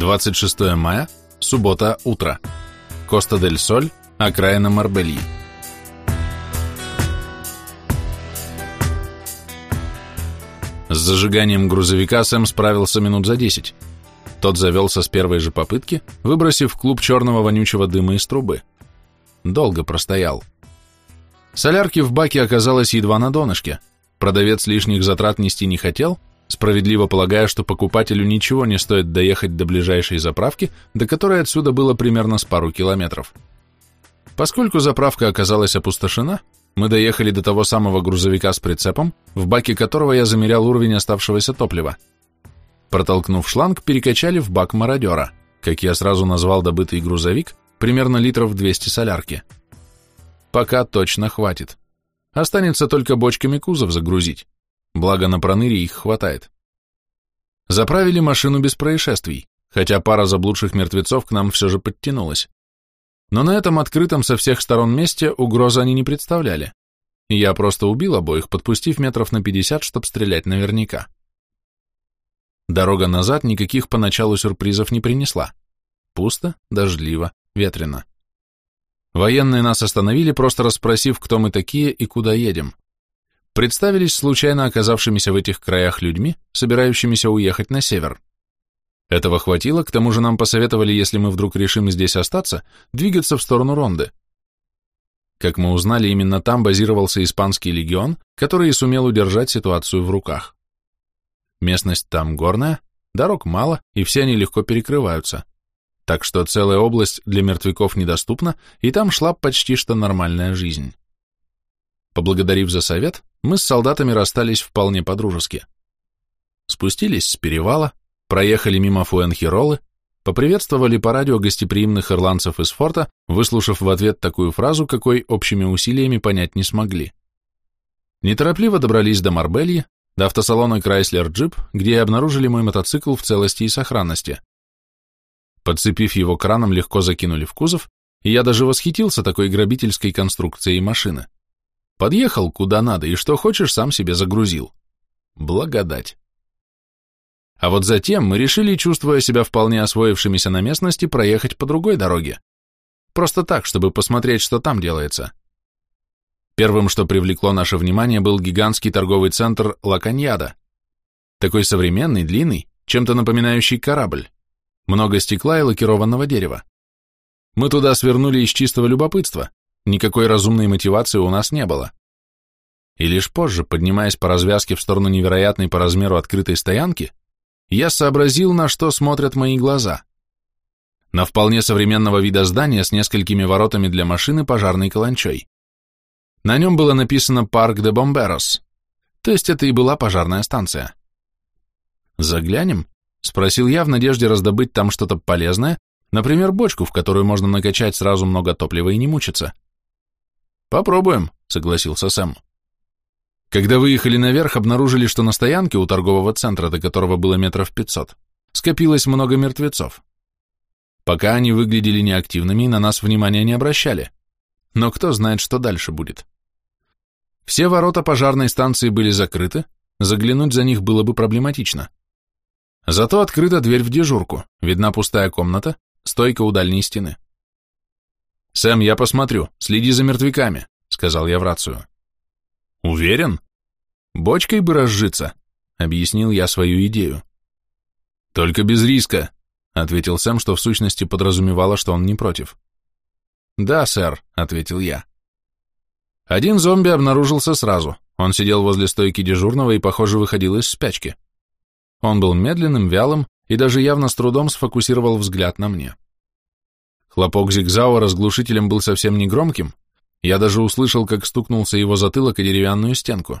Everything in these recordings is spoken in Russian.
26 мая, суббота, утро. Коста-дель-Соль, окраина Марбельи. С зажиганием грузовика Сэм справился минут за 10. Тот завелся с первой же попытки, выбросив клуб черного вонючего дыма из трубы. Долго простоял. Солярки в баке оказалось едва на донышке. Продавец лишних затрат нести не хотел, справедливо полагая, что покупателю ничего не стоит доехать до ближайшей заправки, до которой отсюда было примерно с пару километров. Поскольку заправка оказалась опустошена, мы доехали до того самого грузовика с прицепом, в баке которого я замерял уровень оставшегося топлива. Протолкнув шланг, перекачали в бак мародера, как я сразу назвал добытый грузовик, примерно литров 200 солярки. Пока точно хватит. Останется только бочками кузов загрузить благо на проныре их хватает. Заправили машину без происшествий, хотя пара заблудших мертвецов к нам все же подтянулась. Но на этом открытом со всех сторон месте угрозы они не представляли. Я просто убил обоих, подпустив метров на 50, чтобы стрелять наверняка. Дорога назад никаких поначалу сюрпризов не принесла. Пусто, дождливо, ветрено. Военные нас остановили, просто расспросив, кто мы такие и куда едем представились случайно оказавшимися в этих краях людьми, собирающимися уехать на север. Этого хватило, к тому же нам посоветовали, если мы вдруг решим здесь остаться, двигаться в сторону Ронды. Как мы узнали, именно там базировался испанский легион, который и сумел удержать ситуацию в руках. Местность там горная, дорог мало, и все они легко перекрываются. Так что целая область для мертвяков недоступна, и там шла почти что нормальная жизнь. Поблагодарив за совет, мы с солдатами расстались вполне по-дружески. Спустились с перевала, проехали мимо Фуэнхиролы, поприветствовали по радио гостеприимных ирландцев из форта, выслушав в ответ такую фразу, какой общими усилиями понять не смогли. Неторопливо добрались до Марбельи, до автосалона Chrysler Jeep, где и обнаружили мой мотоцикл в целости и сохранности. Подцепив его краном, легко закинули в кузов, и я даже восхитился такой грабительской конструкцией машины. Подъехал куда надо и что хочешь сам себе загрузил. Благодать. А вот затем мы решили, чувствуя себя вполне освоившимися на местности, проехать по другой дороге. Просто так, чтобы посмотреть, что там делается. Первым, что привлекло наше внимание, был гигантский торговый центр Лаканьяда. Такой современный, длинный, чем-то напоминающий корабль. Много стекла и лакированного дерева. Мы туда свернули из чистого любопытства, Никакой разумной мотивации у нас не было. И лишь позже, поднимаясь по развязке в сторону невероятной по размеру открытой стоянки, я сообразил, на что смотрят мои глаза. На вполне современного вида здания с несколькими воротами для машины пожарной каланчой. На нем было написано «Парк де Бомберос», то есть это и была пожарная станция. «Заглянем?» — спросил я в надежде раздобыть там что-то полезное, например, бочку, в которую можно накачать сразу много топлива и не мучиться. «Попробуем», — согласился Сэм. Когда выехали наверх, обнаружили, что на стоянке у торгового центра, до которого было метров пятьсот, скопилось много мертвецов. Пока они выглядели неактивными и на нас внимания не обращали. Но кто знает, что дальше будет. Все ворота пожарной станции были закрыты, заглянуть за них было бы проблематично. Зато открыта дверь в дежурку, видна пустая комната, стойка у дальней стены. «Сэм, я посмотрю, следи за мертвяками», — сказал я в рацию. «Уверен?» «Бочкой бы разжиться», — объяснил я свою идею. «Только без риска», — ответил Сэм, что в сущности подразумевало, что он не против. «Да, сэр», — ответил я. Один зомби обнаружился сразу. Он сидел возле стойки дежурного и, похоже, выходил из спячки. Он был медленным, вялым и даже явно с трудом сфокусировал взгляд на мне. Хлопок Зигзауэра с глушителем был совсем не громким, я даже услышал, как стукнулся его затылок о деревянную стенку.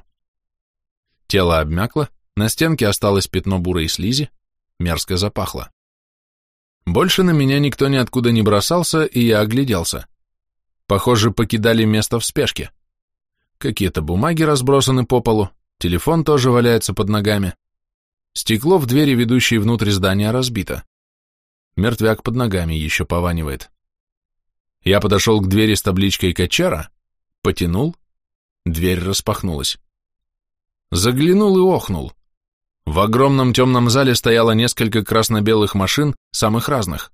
Тело обмякло, на стенке осталось пятно бурой слизи, мерзко запахло. Больше на меня никто ниоткуда не бросался, и я огляделся. Похоже, покидали место в спешке. Какие-то бумаги разбросаны по полу, телефон тоже валяется под ногами. Стекло в двери, ведущей внутрь здания, разбито. Мертвяк под ногами еще пованивает. Я подошел к двери с табличкой «Качара», потянул, дверь распахнулась. Заглянул и охнул. В огромном темном зале стояло несколько красно-белых машин, самых разных.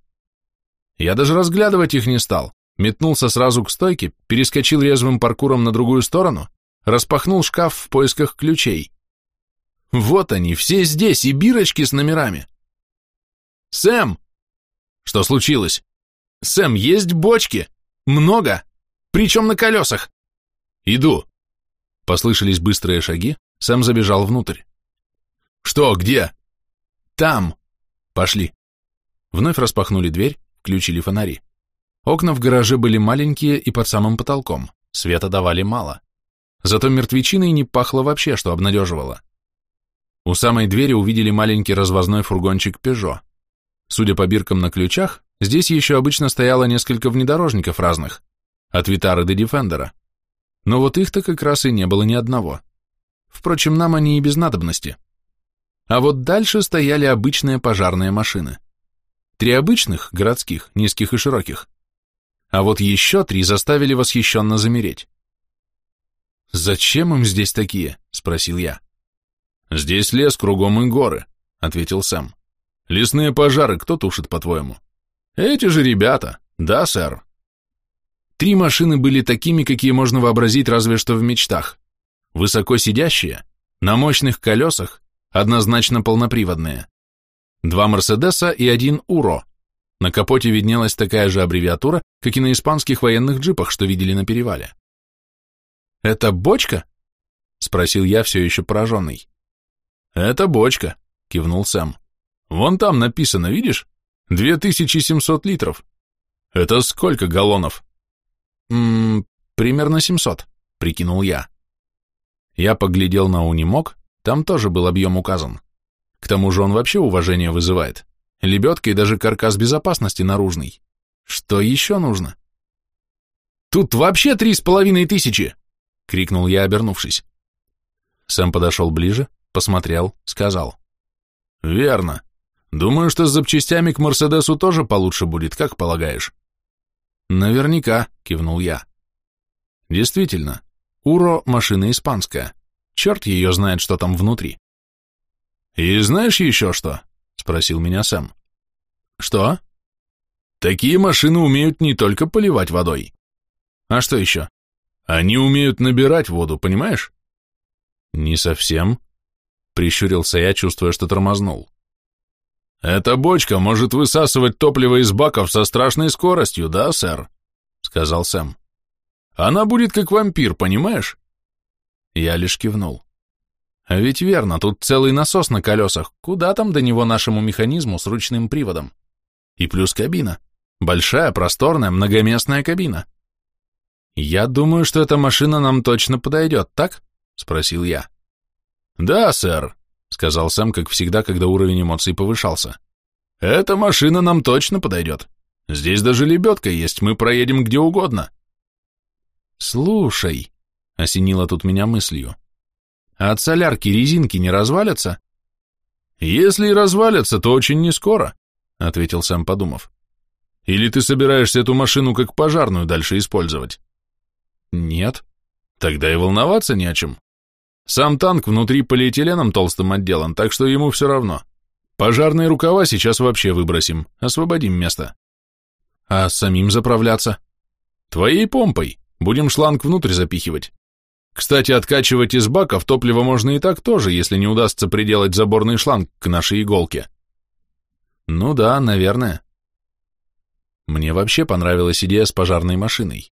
Я даже разглядывать их не стал, метнулся сразу к стойке, перескочил резвым паркуром на другую сторону, распахнул шкаф в поисках ключей. Вот они, все здесь, и бирочки с номерами. «Сэм!» «Что случилось?» «Сэм, есть бочки! Много! Причем на колесах!» «Иду!» Послышались быстрые шаги, Сэм забежал внутрь. «Что, где?» «Там!» «Пошли!» Вновь распахнули дверь, включили фонари. Окна в гараже были маленькие и под самым потолком, света давали мало. Зато мертвечиной не пахло вообще, что обнадеживало. У самой двери увидели маленький развозной фургончик «Пежо». Судя по биркам на ключах, здесь еще обычно стояло несколько внедорожников разных, от Витары до Дефендера. Но вот их-то как раз и не было ни одного. Впрочем, нам они и без надобности. А вот дальше стояли обычные пожарные машины. Три обычных, городских, низких и широких. А вот еще три заставили восхищенно замереть. «Зачем им здесь такие?» — спросил я. «Здесь лес кругом и горы», — ответил Сэм. «Лесные пожары кто тушит, по-твоему?» «Эти же ребята. Да, сэр». Три машины были такими, какие можно вообразить разве что в мечтах. Высоко сидящие, на мощных колесах, однозначно полноприводные. Два Мерседеса и один Уро. На капоте виднелась такая же аббревиатура, как и на испанских военных джипах, что видели на перевале. «Это бочка?» — спросил я, все еще пораженный. «Это бочка», — кивнул Сэм. «Вон там написано, видишь? 2700 литров. Это сколько галлонов?» «Ммм, примерно 700», — прикинул я. Я поглядел на унимок, там тоже был объем указан. К тому же он вообще уважение вызывает. Лебедка и даже каркас безопасности наружный. Что еще нужно? «Тут вообще три с половиной тысячи!» — крикнул я, обернувшись. Сэм подошел ближе, посмотрел, сказал. «Верно. Думаю, что с запчастями к Мерседесу тоже получше будет, как полагаешь?» «Наверняка», — кивнул я. «Действительно, Уро — машина испанская. Черт ее знает, что там внутри». «И знаешь еще что?» — спросил меня Сэм. «Что?» «Такие машины умеют не только поливать водой». «А что еще?» «Они умеют набирать воду, понимаешь?» «Не совсем», — прищурился я, чувствуя, что тормознул. «Эта бочка может высасывать топливо из баков со страшной скоростью, да, сэр?» — сказал Сэм. «Она будет как вампир, понимаешь?» Я лишь кивнул. А ведь верно, тут целый насос на колесах. Куда там до него нашему механизму с ручным приводом? И плюс кабина. Большая, просторная, многоместная кабина. Я думаю, что эта машина нам точно подойдет, так? Спросил я. Да, сэр, сказал Сэм, как всегда, когда уровень эмоций повышался. Эта машина нам точно подойдет. Здесь даже лебедка есть, мы проедем где угодно. Слушай, осенило тут меня мыслью. А от солярки резинки не развалятся? Если и развалятся, то очень не скоро, ответил сам подумав. Или ты собираешься эту машину как пожарную дальше использовать? Нет. Тогда и волноваться не о чем. Сам танк внутри полиэтиленом толстым отделан, так что ему все равно. Пожарные рукава сейчас вообще выбросим, освободим место. А самим заправляться? Твоей помпой. Будем шланг внутрь запихивать. Кстати, откачивать из баков топливо можно и так тоже, если не удастся приделать заборный шланг к нашей иголке. Ну да, наверное. Мне вообще понравилась идея с пожарной машиной.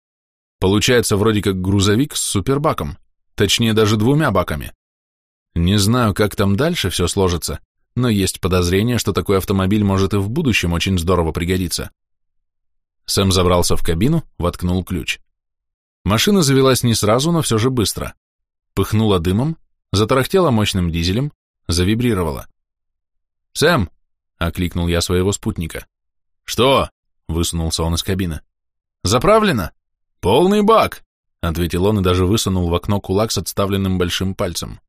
Получается вроде как грузовик с супербаком, точнее даже двумя баками. Не знаю, как там дальше все сложится, но есть подозрение, что такой автомобиль может и в будущем очень здорово пригодиться. Сэм забрался в кабину, воткнул ключ. Машина завелась не сразу, но все же быстро. Пыхнула дымом, затарахтела мощным дизелем, завибрировала. «Сэм!» — окликнул я своего спутника. «Что?» — высунулся он из кабины. «Заправлено?» «Полный бак!» — ответил он и даже высунул в окно кулак с отставленным большим пальцем.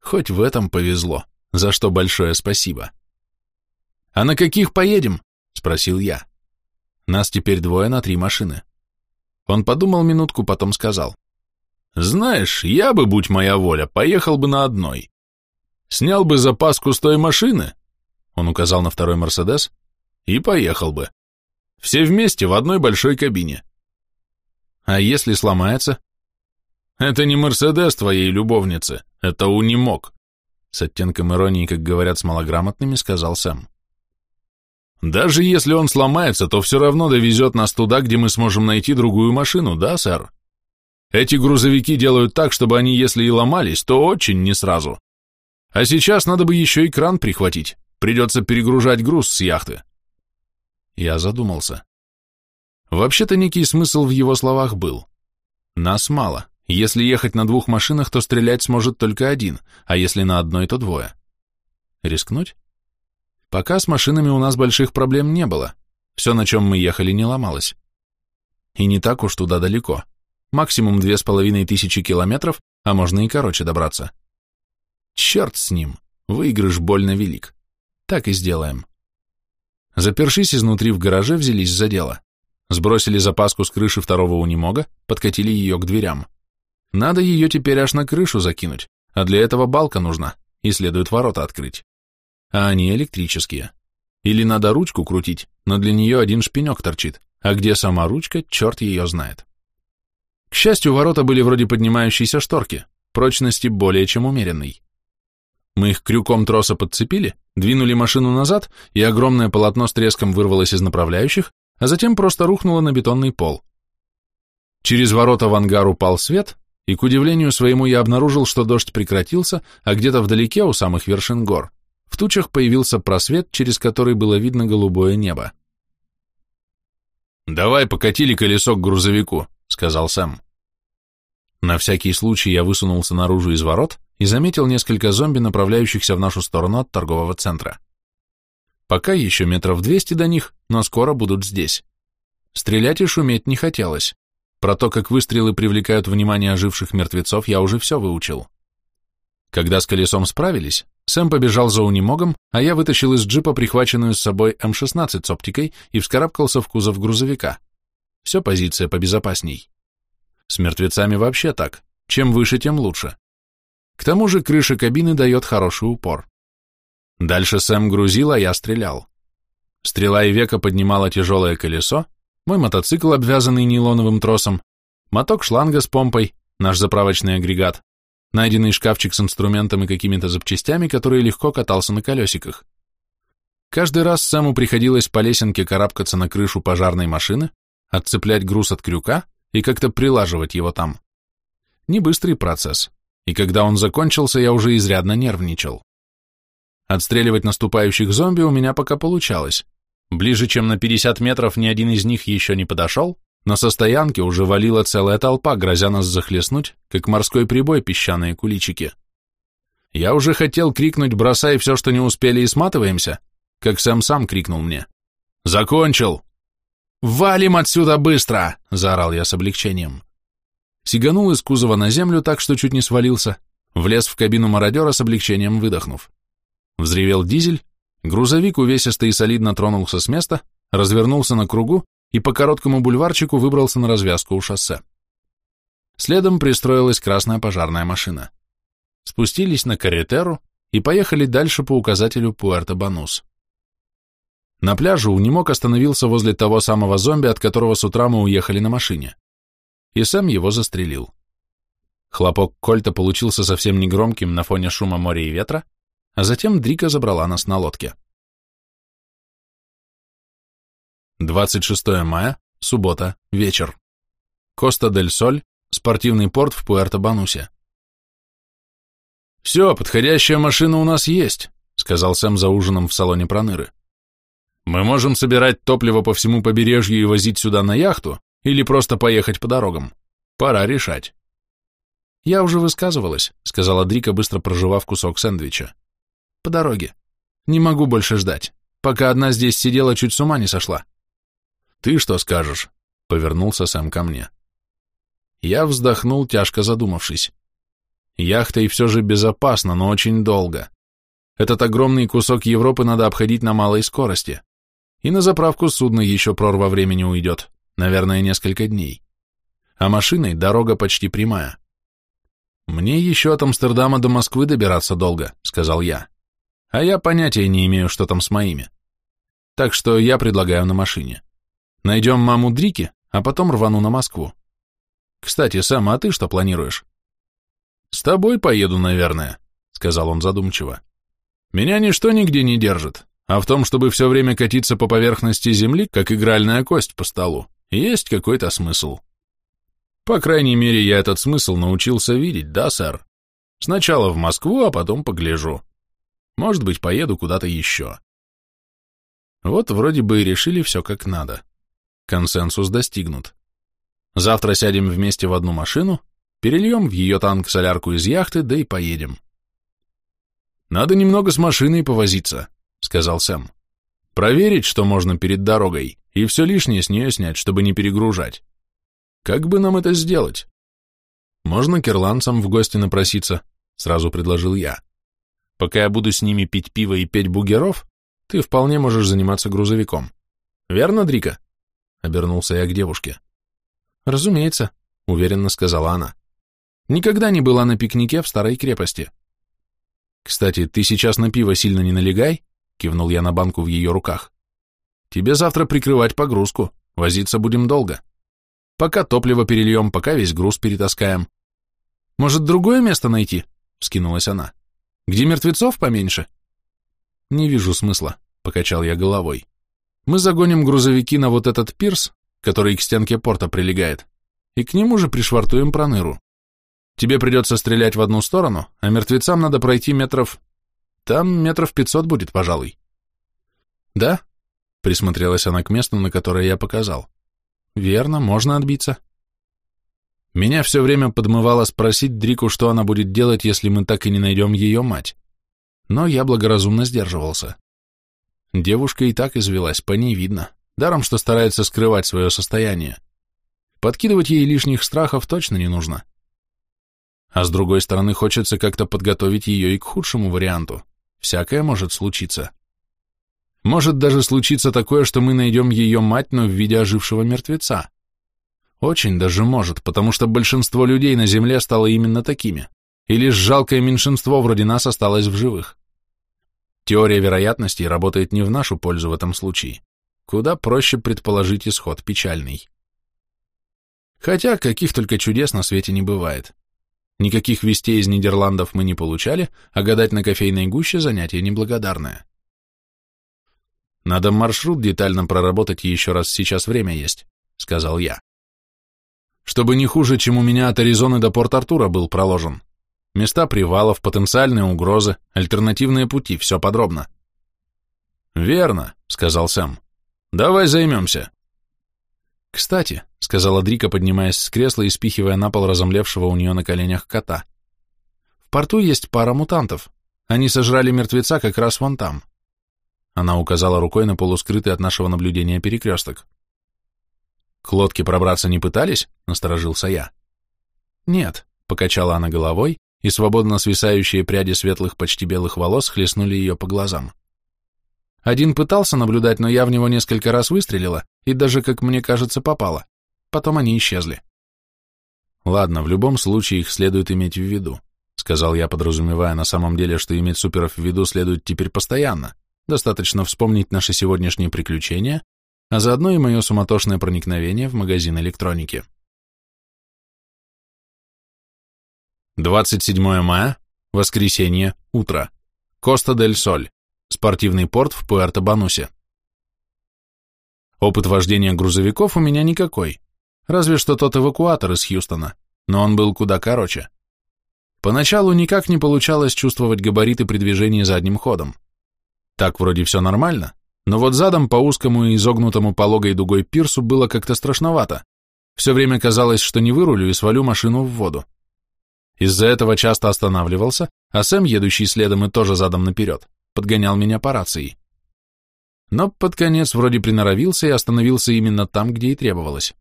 Хоть в этом повезло, за что большое спасибо. «А на каких поедем?» — спросил я. Нас теперь двое на три машины. Он подумал минутку, потом сказал. «Знаешь, я бы, будь моя воля, поехал бы на одной. Снял бы запаску с той машины, он указал на второй Мерседес, и поехал бы. Все вместе в одной большой кабине. А если сломается? Это не Мерседес твоей любовницы, это унимок. С оттенком иронии, как говорят с малограмотными, сказал Сэм. Даже если он сломается, то все равно довезет нас туда, где мы сможем найти другую машину, да, сэр? Эти грузовики делают так, чтобы они, если и ломались, то очень не сразу. А сейчас надо бы еще и кран прихватить. Придется перегружать груз с яхты. Я задумался. Вообще-то некий смысл в его словах был. Нас мало. Если ехать на двух машинах, то стрелять сможет только один, а если на одной, то двое. Рискнуть? Пока с машинами у нас больших проблем не было. Все, на чем мы ехали, не ломалось. И не так уж туда далеко. Максимум две с половиной тысячи километров, а можно и короче добраться. Черт с ним, выигрыш больно велик. Так и сделаем. Запершись изнутри в гараже, взялись за дело. Сбросили запаску с крыши второго унимога, подкатили ее к дверям. Надо ее теперь аж на крышу закинуть, а для этого балка нужна, и следует ворота открыть. А они электрические. Или надо ручку крутить, но для нее один шпинек торчит, а где сама ручка, черт ее знает. К счастью, ворота были вроде поднимающейся шторки, прочности более чем умеренной. Мы их крюком троса подцепили, двинули машину назад, и огромное полотно с треском вырвалось из направляющих, а затем просто рухнуло на бетонный пол. Через ворота в ангар упал свет, и, к удивлению своему, я обнаружил, что дождь прекратился, а где-то вдалеке, у самых вершин гор, в тучах появился просвет, через который было видно голубое небо. «Давай покатили колесо к грузовику», — сказал Сэм. На всякий случай я высунулся наружу из ворот и заметил несколько зомби, направляющихся в нашу сторону от торгового центра. Пока еще метров двести до них, но скоро будут здесь. Стрелять и шуметь не хотелось. Про то, как выстрелы привлекают внимание оживших мертвецов, я уже все выучил. Когда с колесом справились, Сэм побежал за унимогом, а я вытащил из джипа прихваченную с собой М-16 с оптикой и вскарабкался в кузов грузовика. Все позиция побезопасней. С мертвецами вообще так. Чем выше, тем лучше. К тому же крыша кабины дает хороший упор. Дальше Сэм грузил, а я стрелял. Стрела и века поднимала тяжелое колесо, мой мотоцикл, обвязанный нейлоновым тросом, моток шланга с помпой, наш заправочный агрегат, найденный шкафчик с инструментом и какими-то запчастями, который легко катался на колесиках. Каждый раз Сэму приходилось по лесенке карабкаться на крышу пожарной машины, отцеплять груз от крюка, и как-то прилаживать его там. Не быстрый процесс, и когда он закончился, я уже изрядно нервничал. Отстреливать наступающих зомби у меня пока получалось. Ближе, чем на 50 метров, ни один из них еще не подошел, но со стоянки уже валила целая толпа, грозя нас захлестнуть, как морской прибой песчаные куличики. Я уже хотел крикнуть «бросай все, что не успели и сматываемся», как Сэм сам крикнул мне. «Закончил!» «Валим отсюда быстро!» — заорал я с облегчением. Сиганул из кузова на землю так, что чуть не свалился, влез в кабину мародера с облегчением выдохнув. Взревел дизель, грузовик увесисто и солидно тронулся с места, развернулся на кругу и по короткому бульварчику выбрался на развязку у шоссе. Следом пристроилась красная пожарная машина. Спустились на каретеру и поехали дальше по указателю Пуэрто-Банус. На пляже Унимок остановился возле того самого зомби, от которого с утра мы уехали на машине. И сам его застрелил. Хлопок Кольта получился совсем негромким на фоне шума моря и ветра, а затем Дрика забрала нас на лодке. 26 мая, суббота, вечер. Коста-дель-Соль, спортивный порт в Пуэрто-Банусе. «Все, подходящая машина у нас есть», — сказал Сэм за ужином в салоне Проныры. Мы можем собирать топливо по всему побережью и возить сюда на яхту, или просто поехать по дорогам. Пора решать. Я уже высказывалась, сказала Дрика, быстро проживав кусок сэндвича. По дороге. Не могу больше ждать. Пока одна здесь сидела, чуть с ума не сошла. Ты что скажешь? Повернулся Сэм ко мне. Я вздохнул, тяжко задумавшись. Яхта и все же безопасна, но очень долго. Этот огромный кусок Европы надо обходить на малой скорости. И на заправку судна еще прорва времени уйдет, наверное, несколько дней. А машиной дорога почти прямая. «Мне еще от Амстердама до Москвы добираться долго», — сказал я. «А я понятия не имею, что там с моими. Так что я предлагаю на машине. Найдем маму Дрики, а потом рвану на Москву. Кстати, Сэм, а ты что планируешь?» «С тобой поеду, наверное», — сказал он задумчиво. «Меня ничто нигде не держит, а в том, чтобы все время катиться по поверхности земли, как игральная кость по столу, есть какой-то смысл». По крайней мере, я этот смысл научился видеть, да, сэр? Сначала в Москву, а потом погляжу. Может быть, поеду куда-то еще. Вот вроде бы и решили все как надо. Консенсус достигнут. Завтра сядем вместе в одну машину, перельем в ее танк солярку из яхты, да и поедем. Надо немного с машиной повозиться, сказал Сэм. Проверить, что можно перед дорогой, и все лишнее с нее снять, чтобы не перегружать. Как бы нам это сделать? Можно к ирландцам в гости напроситься, сразу предложил я. Пока я буду с ними пить пиво и петь бугеров, ты вполне можешь заниматься грузовиком. Верно, Дрика? Обернулся я к девушке. Разумеется, уверенно сказала она. Никогда не была на пикнике в старой крепости. Кстати, ты сейчас на пиво сильно не налегай, кивнул я на банку в ее руках. Тебе завтра прикрывать погрузку, возиться будем долго. Пока топливо перельем, пока весь груз перетаскаем. Может, другое место найти? Вскинулась она. Где мертвецов поменьше? Не вижу смысла, покачал я головой. Мы загоним грузовики на вот этот пирс, который к стенке порта прилегает, и к нему же пришвартуем проныру. Тебе придется стрелять в одну сторону, а мертвецам надо пройти метров... Там метров пятьсот будет, пожалуй. Да? Присмотрелась она к месту, на которое я показал. Верно, можно отбиться. Меня все время подмывало спросить Дрику, что она будет делать, если мы так и не найдем ее мать. Но я благоразумно сдерживался. Девушка и так извелась, по ней видно. Даром, что старается скрывать свое состояние. Подкидывать ей лишних страхов точно не нужно. А с другой стороны, хочется как-то подготовить ее и к худшему варианту. Всякое может случиться. Может даже случиться такое, что мы найдем ее мать, но в виде ожившего мертвеца. Очень даже может, потому что большинство людей на Земле стало именно такими, и лишь жалкое меньшинство вроде нас осталось в живых. Теория вероятностей работает не в нашу пользу в этом случае. Куда проще предположить исход печальный. Хотя каких только чудес на свете не бывает. Никаких вестей из Нидерландов мы не получали, а гадать на кофейной гуще занятие неблагодарное. Надо маршрут детально проработать еще раз, сейчас время есть, сказал я. Чтобы не хуже, чем у меня от Аризоны до Порт-Артура был проложен. Места привалов, потенциальные угрозы, альтернативные пути, все подробно. Верно, сказал Сэм. Давай займемся. Кстати, сказала Дрика, поднимаясь с кресла и спихивая на пол разомлевшего у нее на коленях кота. В порту есть пара мутантов. Они сожрали мертвеца как раз вон там. Она указала рукой на полускрытый от нашего наблюдения перекресток. «К лодке пробраться не пытались?» — насторожился я. «Нет», — покачала она головой, и свободно свисающие пряди светлых, почти белых волос хлестнули ее по глазам. Один пытался наблюдать, но я в него несколько раз выстрелила, и даже, как мне кажется, попала. Потом они исчезли. «Ладно, в любом случае их следует иметь в виду», — сказал я, подразумевая на самом деле, что иметь суперов в виду следует теперь постоянно. Достаточно вспомнить наши сегодняшние приключения, а заодно и мое суматошное проникновение в магазин электроники. 27 мая, воскресенье, утро. Коста-дель-Соль, спортивный порт в Пуэрто-Банусе. Опыт вождения грузовиков у меня никакой, разве что тот эвакуатор из Хьюстона, но он был куда короче. Поначалу никак не получалось чувствовать габариты при движении задним ходом. Так вроде все нормально, но вот задом по узкому и изогнутому пологой дугой пирсу было как-то страшновато. Все время казалось, что не вырулю и свалю машину в воду. Из-за этого часто останавливался, а Сэм, едущий следом и тоже задом наперед, подгонял меня по рации. Но под конец вроде приноровился и остановился именно там, где и требовалось.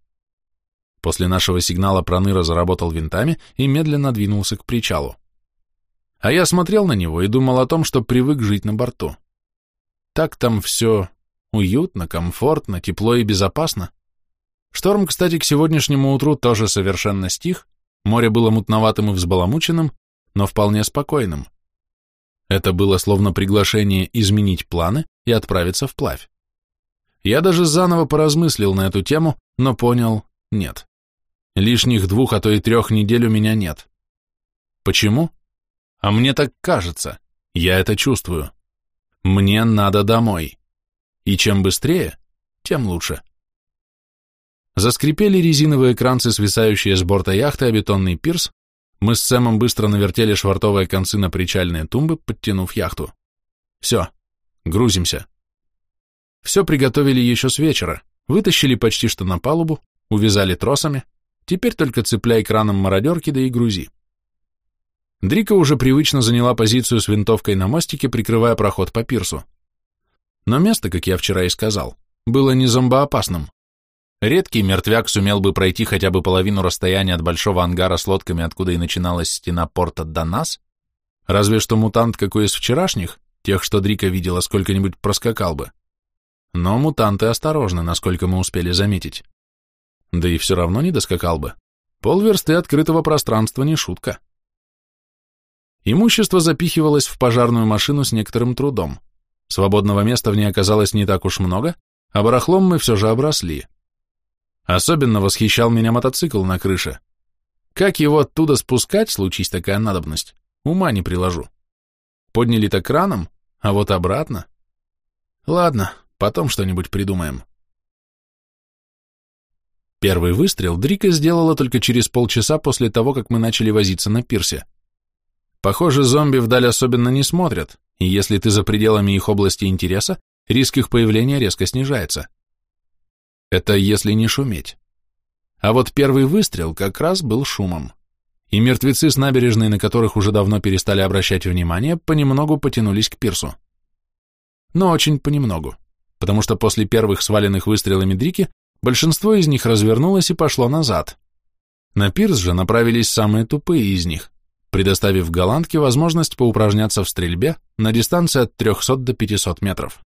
После нашего сигнала Проныра заработал винтами и медленно двинулся к причалу. А я смотрел на него и думал о том, что привык жить на борту. Так там все уютно, комфортно, тепло и безопасно. Шторм, кстати, к сегодняшнему утру тоже совершенно стих, Море было мутноватым и взбаламученным, но вполне спокойным. Это было словно приглашение изменить планы и отправиться вплавь. Я даже заново поразмыслил на эту тему, но понял – нет. Лишних двух, а то и трех недель у меня нет. Почему? А мне так кажется. Я это чувствую. Мне надо домой. И чем быстрее, тем лучше. Заскрипели резиновые кранцы, свисающие с борта яхты, а бетонный пирс. Мы с Сэмом быстро навертели швартовые концы на причальные тумбы, подтянув яхту. Все, грузимся. Все приготовили еще с вечера, вытащили почти что на палубу, увязали тросами, теперь только цепляй краном мародерки, да и грузи. Дрика уже привычно заняла позицию с винтовкой на мостике, прикрывая проход по пирсу. Но место, как я вчера и сказал, было не зомбоопасным. Редкий мертвяк сумел бы пройти хотя бы половину расстояния от большого ангара с лодками, откуда и начиналась стена порта до нас, разве что мутант какой из вчерашних, тех, что Дрика видела, сколько-нибудь проскакал бы. Но мутанты осторожны, насколько мы успели заметить. Да и все равно не доскакал бы. Полверсты открытого пространства не шутка. Имущество запихивалось в пожарную машину с некоторым трудом. Свободного места в ней оказалось не так уж много, а барахлом мы все же обросли. Особенно восхищал меня мотоцикл на крыше. Как его оттуда спускать, случись такая надобность, ума не приложу. Подняли-то краном, а вот обратно. Ладно, потом что-нибудь придумаем. Первый выстрел Дрика сделала только через полчаса после того, как мы начали возиться на пирсе. Похоже, зомби вдаль особенно не смотрят, и если ты за пределами их области интереса, риск их появления резко снижается. Это если не шуметь. А вот первый выстрел как раз был шумом. И мертвецы с набережной, на которых уже давно перестали обращать внимание, понемногу потянулись к пирсу. Но очень понемногу, потому что после первых сваленных выстрелами Дрики большинство из них развернулось и пошло назад. На пирс же направились самые тупые из них, предоставив голландке возможность поупражняться в стрельбе на дистанции от 300 до 500 метров.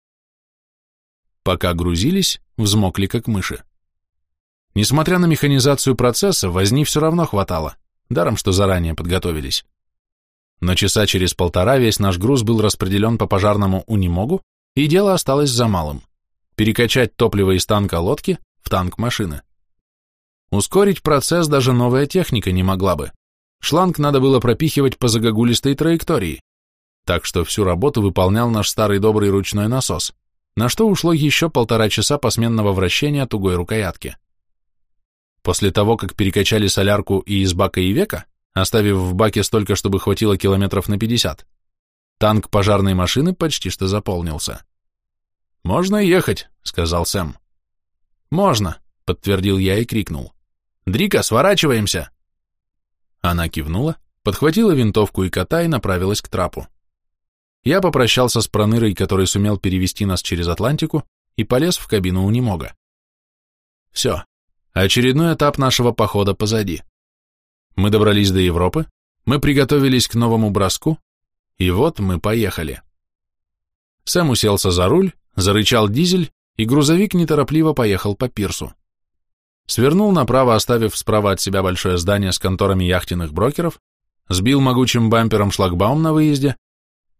Пока грузились, взмокли как мыши. Несмотря на механизацию процесса, возни все равно хватало, даром что заранее подготовились. Но часа через полтора весь наш груз был распределен по пожарному унимогу, и дело осталось за малым – перекачать топливо из танка лодки в танк машины. Ускорить процесс даже новая техника не могла бы, Шланг надо было пропихивать по загогулистой траектории, так что всю работу выполнял наш старый добрый ручной насос, на что ушло еще полтора часа посменного вращения тугой рукоятки. После того, как перекачали солярку и из бака и века, оставив в баке столько, чтобы хватило километров на 50, танк пожарной машины почти что заполнился. «Можно ехать», — сказал Сэм. «Можно», — подтвердил я и крикнул. «Дрика, сворачиваемся!» Она кивнула, подхватила винтовку и кота и направилась к трапу. Я попрощался с Пронырой, который сумел перевести нас через Атлантику, и полез в кабину у Немога. Все, очередной этап нашего похода позади. Мы добрались до Европы, мы приготовились к новому броску, и вот мы поехали. Сэм уселся за руль, зарычал дизель, и грузовик неторопливо поехал по пирсу свернул направо, оставив справа от себя большое здание с конторами яхтенных брокеров, сбил могучим бампером шлагбаум на выезде,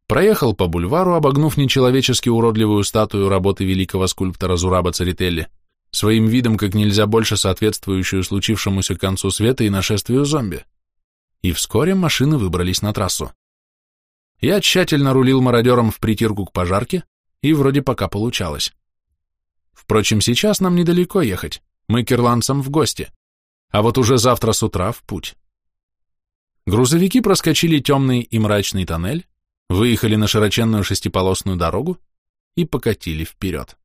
проехал по бульвару, обогнув нечеловечески уродливую статую работы великого скульптора Зураба Церетелли, своим видом как нельзя больше соответствующую случившемуся концу света и нашествию зомби. И вскоре машины выбрались на трассу. Я тщательно рулил мародером в притирку к пожарке, и вроде пока получалось. Впрочем, сейчас нам недалеко ехать, мы к ирландцам в гости, а вот уже завтра с утра в путь. Грузовики проскочили темный и мрачный тоннель, выехали на широченную шестиполосную дорогу и покатили вперед.